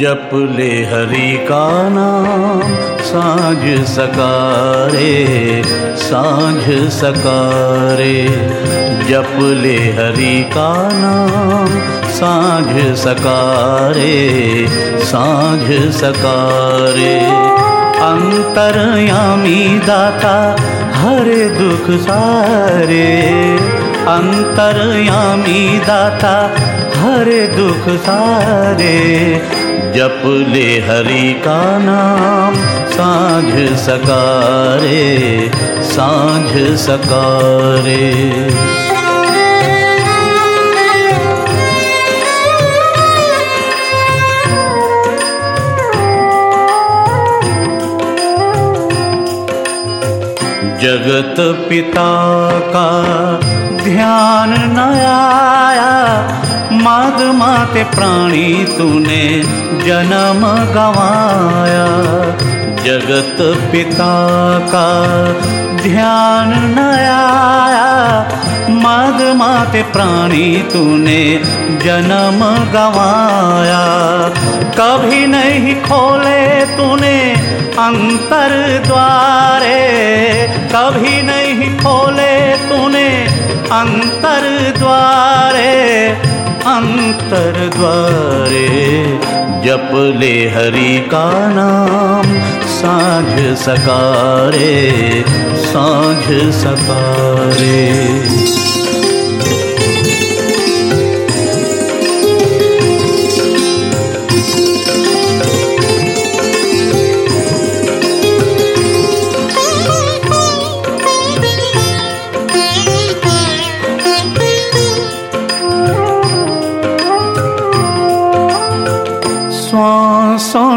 जप ले हरि का नाम, साँझ सकारे साँझ सकारे। जप ले हरि का नाम, साँझ सकारे साँझ सकारे। अंतरयामी दाता, हरे दुख सारे। अंतरयामी दाता, हरे दुख सारे। जप ले हरि का नाम साँझ सकारे साझ सकारे। जगत पिता का ध्यान न आया। माग माते प्राणी तूने जन्म गवाया। जगत पिता का ध्यान न आया। माग माते प्राणी तूने जन्म गवाया। कभी नहीं खोले तूने अंतर द्वारे कभी नहीं खोले तूने अंतर द्वारे अंतर द्वारे जप ले हरि का नाम, साँझ सकारे साँझ सकारे।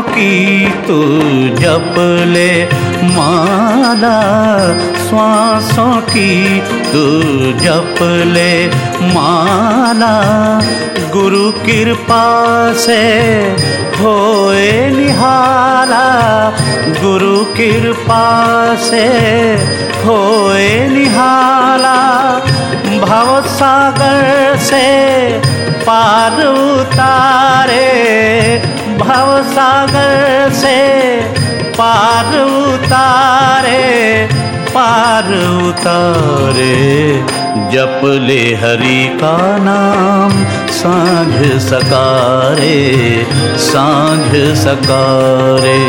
की तू जप ले। माला श्वासों की तू जप ले। माला गुरु कृपा से होए निहाला गुरु कृपा से होए निहाला भव सागर से पार उतारे। भव सागर से पार उतारे पार उतारे। जप ले हरि का नाम, साँझ सकारे साँझ सकारे।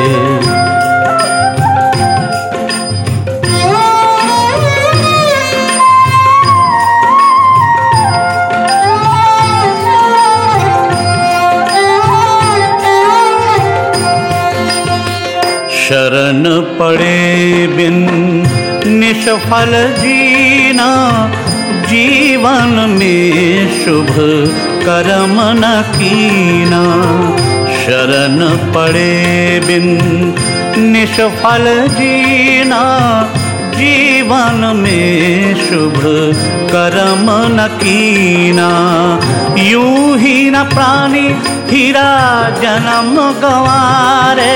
शरण पड़े बिन निष्फल जीना, जीवन में शुभ कर्म न कीना। शरण पड़े बिन निष्फल जीना, जीवन में शुभ कर्म न कीना। यूँ ही न प्राणी हीरा जन्म गवारे।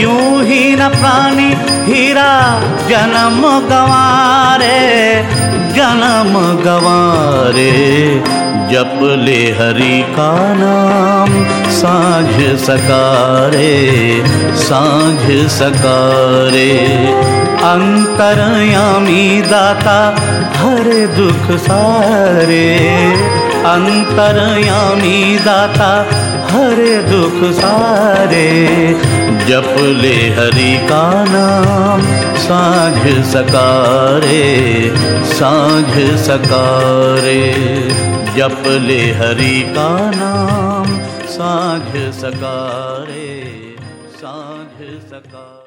यूँ ही न प्राणी हीरा जन्म गवारे जन्म गवारे। जप ले हरि का नाम, साँझ सकारे साँझ सकारे। अंतरयामी दाता, हरे दुख सारे। अंतरयामी दाता, हरे दुख सारे। जप ले हरि का नाम, साझ सकारे साझ सकारे। जप ले हरि का नाम, साझ सकारे साझ सकारे।